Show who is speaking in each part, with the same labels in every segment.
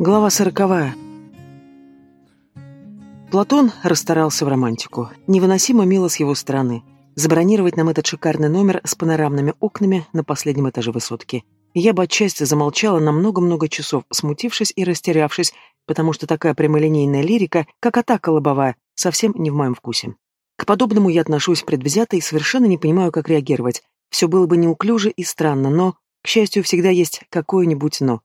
Speaker 1: Глава сороковая. Платон расстарался в романтику. Невыносимо мило с его стороны. Забронировать нам этот шикарный номер с панорамными окнами на последнем этаже высотки. Я бы отчасти замолчала на много-много часов, смутившись и растерявшись, потому что такая прямолинейная лирика, как атака лобовая, совсем не в моем вкусе. К подобному я отношусь предвзято и совершенно не понимаю, как реагировать. Все было бы неуклюже и странно, но, к счастью, всегда есть какое-нибудь «но».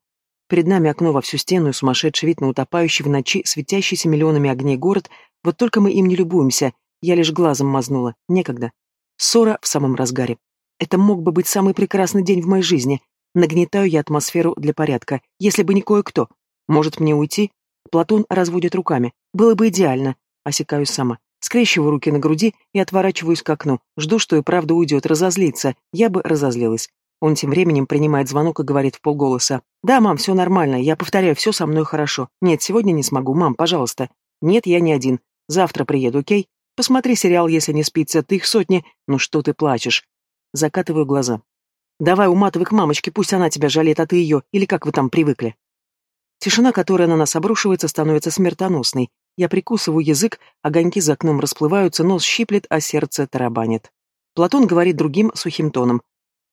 Speaker 1: Перед нами окно во всю стену и сумасшедший вид на утопающий в ночи, светящийся миллионами огней город, вот только мы им не любуемся, я лишь глазом мазнула, некогда. Ссора в самом разгаре. Это мог бы быть самый прекрасный день в моей жизни. Нагнетаю я атмосферу для порядка, если бы не кое-кто. Может мне уйти? Платон разводит руками. Было бы идеально. Осекаюсь сама. Скрещиваю руки на груди и отворачиваюсь к окну. Жду, что и правда уйдет, разозлиться. Я бы разозлилась. Он тем временем принимает звонок и говорит в полголоса. «Да, мам, все нормально. Я повторяю, все со мной хорошо. Нет, сегодня не смогу. Мам, пожалуйста». «Нет, я не один. Завтра приеду, окей? Посмотри сериал, если не спится. Ты их сотни. Ну что ты плачешь?» Закатываю глаза. «Давай уматывай к мамочке, пусть она тебя жалеет, а ты ее. Или как вы там привыкли?» Тишина, которая на нас обрушивается, становится смертоносной. Я прикусываю язык, огоньки за окном расплываются, нос щиплет, а сердце тарабанит. Платон говорит другим сухим тоном.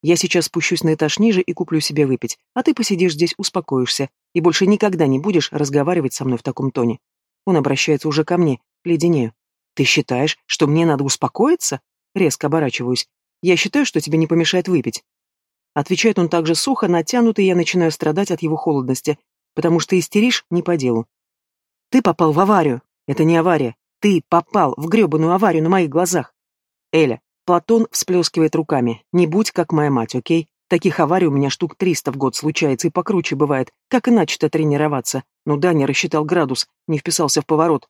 Speaker 1: Я сейчас спущусь на этаж ниже и куплю себе выпить, а ты посидишь здесь, успокоишься, и больше никогда не будешь разговаривать со мной в таком тоне. Он обращается уже ко мне, леденею. Ты считаешь, что мне надо успокоиться? Резко оборачиваюсь. Я считаю, что тебе не помешает выпить. Отвечает он также сухо, натянуто, и я начинаю страдать от его холодности, потому что истеришь не по делу. Ты попал в аварию. Это не авария. Ты попал в гребаную аварию на моих глазах. Эля, Платон всплескивает руками. Не будь как моя мать, окей? Таких аварий у меня штук триста в год случается и покруче бывает. Как иначе-то тренироваться? Ну да, рассчитал градус, не вписался в поворот.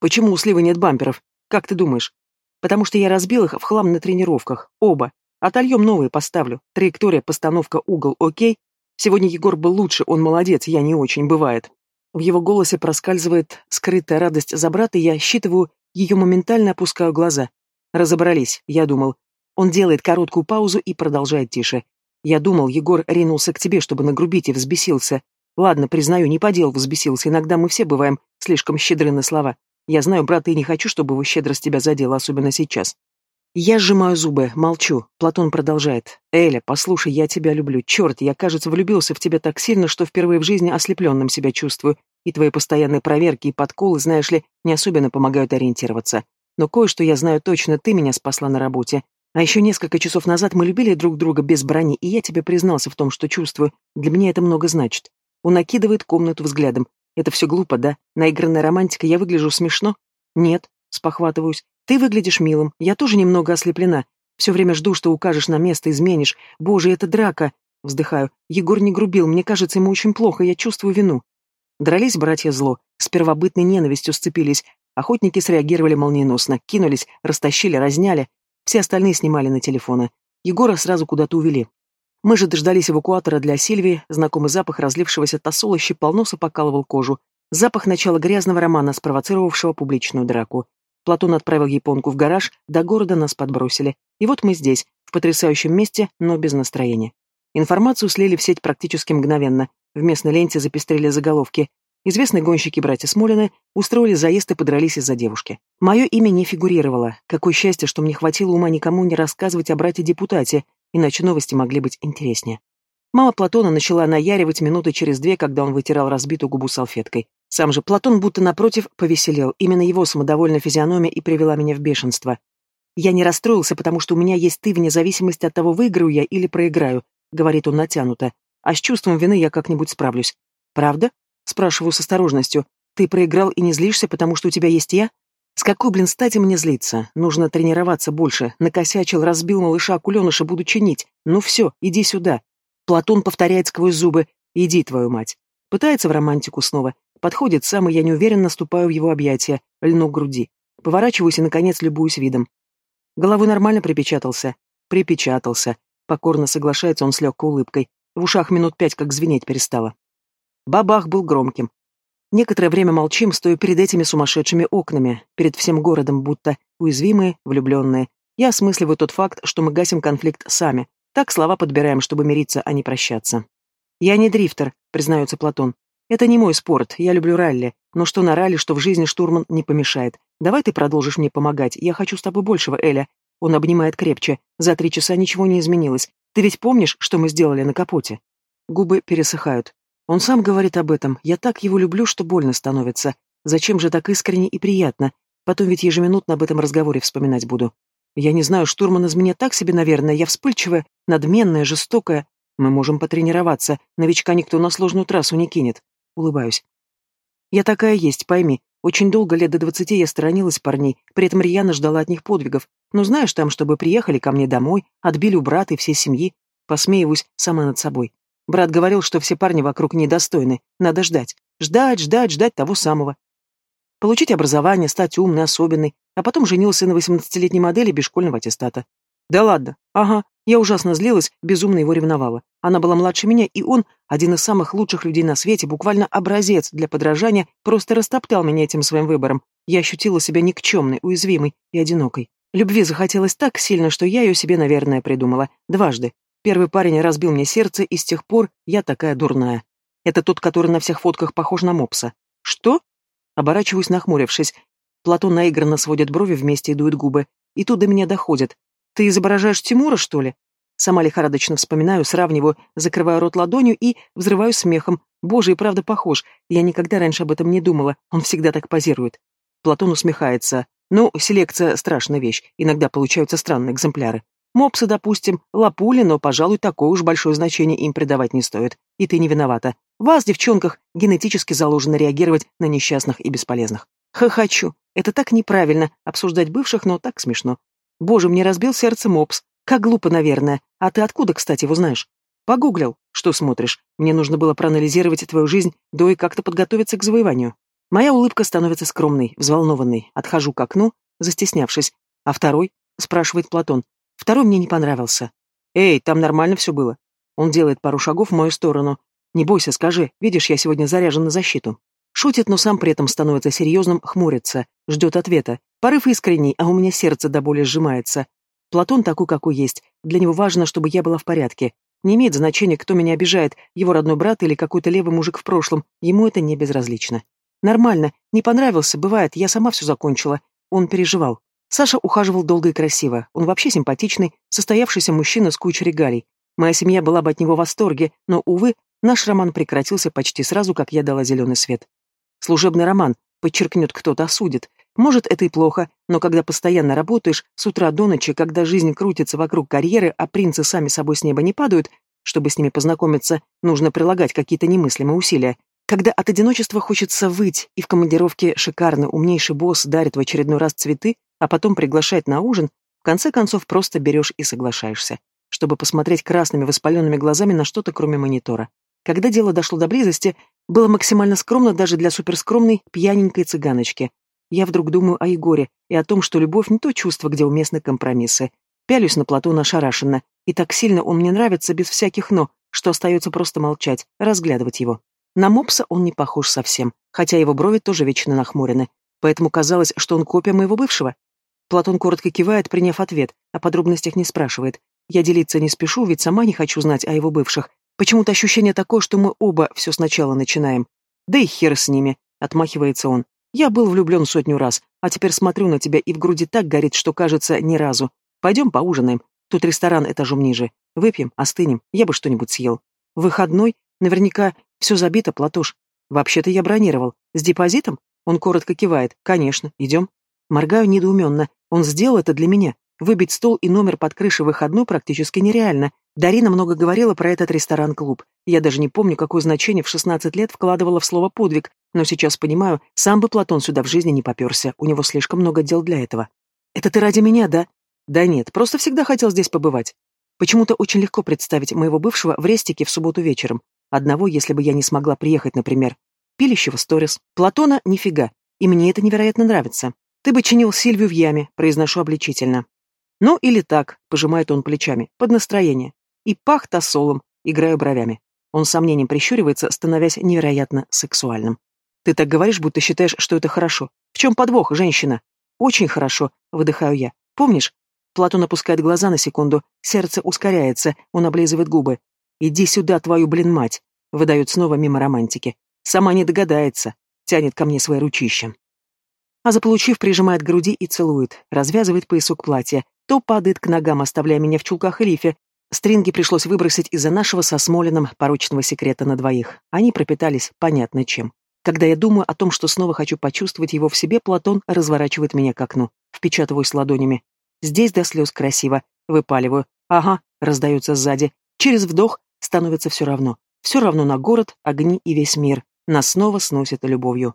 Speaker 1: Почему у Сливы нет бамперов? Как ты думаешь? Потому что я разбил их в хлам на тренировках. Оба. Отольем новые поставлю. Траектория, постановка, угол, окей? Сегодня Егор был лучше, он молодец, я не очень, бывает. В его голосе проскальзывает скрытая радость за брата, и я считываю, ее моментально опускаю глаза. Разобрались, я думал. Он делает короткую паузу и продолжает тише. Я думал, Егор ринулся к тебе, чтобы нагрубить и взбесился. Ладно, признаю, не по делу взбесился, иногда мы все бываем слишком щедры на слова. Я знаю, брат, и не хочу, чтобы его щедрость тебя задела, особенно сейчас. Я сжимаю зубы, молчу. Платон продолжает. «Эля, послушай, я тебя люблю. Черт, я, кажется, влюбился в тебя так сильно, что впервые в жизни ослепленным себя чувствую. И твои постоянные проверки и подколы, знаешь ли, не особенно помогают ориентироваться. Но кое-что я знаю точно, ты меня спасла на работе. А еще несколько часов назад мы любили друг друга без брони, и я тебе признался в том, что чувствую. Для меня это много значит. Он накидывает комнату взглядом. Это все глупо, да? Наигранная романтика, я выгляжу смешно? Нет, спохватываюсь. Ты выглядишь милым, я тоже немного ослеплена. Все время жду, что укажешь на место, изменишь. Боже, это драка. Вздыхаю. Егор не грубил, мне кажется, ему очень плохо, я чувствую вину. Дрались братья зло, с первобытной ненавистью сцепились, Охотники среагировали молниеносно, кинулись, растащили, разняли. Все остальные снимали на телефоны. Егора сразу куда-то увели. Мы же дождались эвакуатора для Сильвии, знакомый запах разлившегося тосола щипал нос покалывал кожу. Запах начала грязного романа, спровоцировавшего публичную драку. Платон отправил японку в гараж, до города нас подбросили. И вот мы здесь, в потрясающем месте, но без настроения. Информацию слили в сеть практически мгновенно. В местной ленте запестрели заголовки Известные гонщики братья Смолины устроили заезд и подрались из-за девушки. Мое имя не фигурировало. Какое счастье, что мне хватило ума никому не рассказывать о брате-депутате, иначе новости могли быть интереснее. Мама Платона начала наяривать минуты через две, когда он вытирал разбитую губу салфеткой. Сам же Платон будто напротив повеселел. Именно его самодовольная физиономия и привела меня в бешенство. «Я не расстроился, потому что у меня есть ты, вне зависимости от того, выиграю я или проиграю», — говорит он натянуто. «А с чувством вины я как-нибудь справлюсь». «Правда?» Спрашиваю с осторожностью. Ты проиграл и не злишься, потому что у тебя есть я? С какой, блин, стати мне злиться? Нужно тренироваться больше. Накосячил, разбил малыша акуленыша, буду чинить. Ну все, иди сюда. Платон повторяет сквозь зубы. Иди, твою мать. Пытается в романтику снова. Подходит сам, и я неуверенно наступаю в его объятия, льну к груди. Поворачиваюсь и, наконец, любуюсь видом. Головой нормально припечатался. Припечатался. Покорно соглашается он с легкой улыбкой. В ушах минут пять как звенеть перестало. Бабах был громким. Некоторое время молчим, стоя перед этими сумасшедшими окнами, перед всем городом, будто уязвимые, влюбленные. Я осмысливаю тот факт, что мы гасим конфликт сами. Так слова подбираем, чтобы мириться, а не прощаться. «Я не дрифтер», — признается Платон. Это не мой спорт, я люблю ралли. Но что на ралли, что в жизни штурман не помешает. Давай ты продолжишь мне помогать, я хочу с тобой большего, Эля. Он обнимает крепче. За три часа ничего не изменилось. Ты ведь помнишь, что мы сделали на капоте? Губы пересыхают. Он сам говорит об этом. Я так его люблю, что больно становится. Зачем же так искренне и приятно? Потом ведь ежеминутно об этом разговоре вспоминать буду. Я не знаю, штурман из меня так себе, наверное. Я вспыльчивая, надменная, жестокая. Мы можем потренироваться. Новичка никто на сложную трассу не кинет. Улыбаюсь. Я такая есть, пойми. Очень долго, лет до двадцати, я сторонилась парней, при этом рьяно ждала от них подвигов. Ну, знаешь, там, чтобы приехали ко мне домой, отбили у брата и всей семьи. Посмеиваюсь сама над собой. Брат говорил, что все парни вокруг недостойны. Надо ждать. Ждать, ждать, ждать того самого. Получить образование, стать умной, особенной, а потом женился на восемнадцатилетней модели без школьного аттестата. Да ладно. Ага. Я ужасно злилась, безумно его ревновала. Она была младше меня, и он, один из самых лучших людей на свете, буквально образец для подражания, просто растоптал меня этим своим выбором. Я ощутила себя никчемной, уязвимой и одинокой. Любви захотелось так сильно, что я ее себе, наверное, придумала. Дважды. Первый парень разбил мне сердце, и с тех пор я такая дурная. Это тот, который на всех фотках похож на мопса. Что? Оборачиваюсь, нахмурившись. Платон наигранно сводит брови, вместе и дует губы. И тут до меня доходит. Ты изображаешь Тимура, что ли? Сама лихорадочно вспоминаю, сравниваю, закрываю рот ладонью и взрываю смехом. Боже, и правда похож. Я никогда раньше об этом не думала. Он всегда так позирует. Платон усмехается. Ну, селекция — страшная вещь. Иногда получаются странные экземпляры. Мопсы, допустим, лапули, но, пожалуй, такое уж большое значение им придавать не стоит. И ты не виновата. Вас, девчонках, генетически заложено реагировать на несчастных и бесполезных. Хохочу. Это так неправильно, обсуждать бывших, но так смешно. Боже, мне разбил сердце мопс. Как глупо, наверное. А ты откуда, кстати, его знаешь? Погуглил. Что смотришь? Мне нужно было проанализировать твою жизнь, до и как-то подготовиться к завоеванию. Моя улыбка становится скромной, взволнованной. Отхожу к окну, застеснявшись. А второй? Спрашивает Платон. Второй мне не понравился. Эй, там нормально все было. Он делает пару шагов в мою сторону. Не бойся, скажи. Видишь, я сегодня заряжен на защиту. Шутит, но сам при этом становится серьезным, хмурится, ждет ответа. Порыв искренний, а у меня сердце до боли сжимается. Платон такой, какой есть. Для него важно, чтобы я была в порядке. Не имеет значения, кто меня обижает, его родной брат или какой-то левый мужик в прошлом. Ему это не безразлично. Нормально, не понравился, бывает, я сама все закончила. Он переживал. Саша ухаживал долго и красиво. Он вообще симпатичный, состоявшийся мужчина с кучей регалий. Моя семья была бы от него в восторге, но, увы, наш роман прекратился почти сразу, как я дала зеленый свет. Служебный роман, подчеркнет кто-то, осудит. Может, это и плохо, но когда постоянно работаешь, с утра до ночи, когда жизнь крутится вокруг карьеры, а принцы сами собой с неба не падают, чтобы с ними познакомиться, нужно прилагать какие-то немыслимые усилия. Когда от одиночества хочется выть, и в командировке шикарно умнейший босс дарит в очередной раз цветы, а потом приглашает на ужин, в конце концов просто берешь и соглашаешься, чтобы посмотреть красными воспаленными глазами на что-то, кроме монитора. Когда дело дошло до близости, было максимально скромно даже для суперскромной пьяненькой цыганочки. Я вдруг думаю о Егоре и о том, что любовь не то чувство, где уместны компромиссы. Пялюсь на Платона ошарашенно, и так сильно он мне нравится без всяких «но», что остается просто молчать, разглядывать его. На мопса он не похож совсем, хотя его брови тоже вечно нахмурены, поэтому казалось, что он копия моего бывшего. Платон коротко кивает, приняв ответ, о подробностях не спрашивает. Я делиться не спешу, ведь сама не хочу знать о его бывших, Почему-то ощущение такое, что мы оба все сначала начинаем. Да и хер с ними, отмахивается он. Я был влюблен сотню раз, а теперь смотрю на тебя и в груди так горит, что кажется ни разу. Пойдем поужинаем. Тут ресторан этажом ниже. Выпьем, остынем, я бы что-нибудь съел. Выходной? Наверняка все забито, Платош. Вообще-то я бронировал. С депозитом? Он коротко кивает. Конечно, идем. Моргаю недоуменно. Он сделал это для меня. Выбить стол и номер под крышей выходной практически нереально, Дарина много говорила про этот ресторан-клуб. Я даже не помню, какое значение в 16 лет вкладывала в слово «подвиг», но сейчас понимаю, сам бы Платон сюда в жизни не поперся, у него слишком много дел для этого. «Это ты ради меня, да?» «Да нет, просто всегда хотел здесь побывать. Почему-то очень легко представить моего бывшего в рестике в субботу вечером. Одного, если бы я не смогла приехать, например. Пилищего сторис. Платона нифига. И мне это невероятно нравится. Ты бы чинил Сильвию в яме, произношу обличительно. Ну или так, пожимает он плечами, под настроение и пах тосолом, играю бровями. Он с сомнением прищуривается, становясь невероятно сексуальным. Ты так говоришь, будто считаешь, что это хорошо. В чем подвох, женщина? Очень хорошо, выдыхаю я. Помнишь? Платон опускает глаза на секунду, сердце ускоряется, он облизывает губы. «Иди сюда, твою, блин, мать!» Выдает снова мимо романтики. Сама не догадается. Тянет ко мне свои ручища. А заполучив, прижимает к груди и целует, развязывает поясок платья, то падает к ногам, оставляя меня в чулках и лифе. Стринги пришлось выбросить из-за нашего со Смолином порочного секрета на двоих. Они пропитались понятно чем. Когда я думаю о том, что снова хочу почувствовать его в себе, Платон разворачивает меня к окну. Впечатываюсь ладонями. Здесь до слез красиво. Выпаливаю. Ага, раздается сзади. Через вдох становится все равно. Все равно на город, огни и весь мир. Нас снова сносит любовью.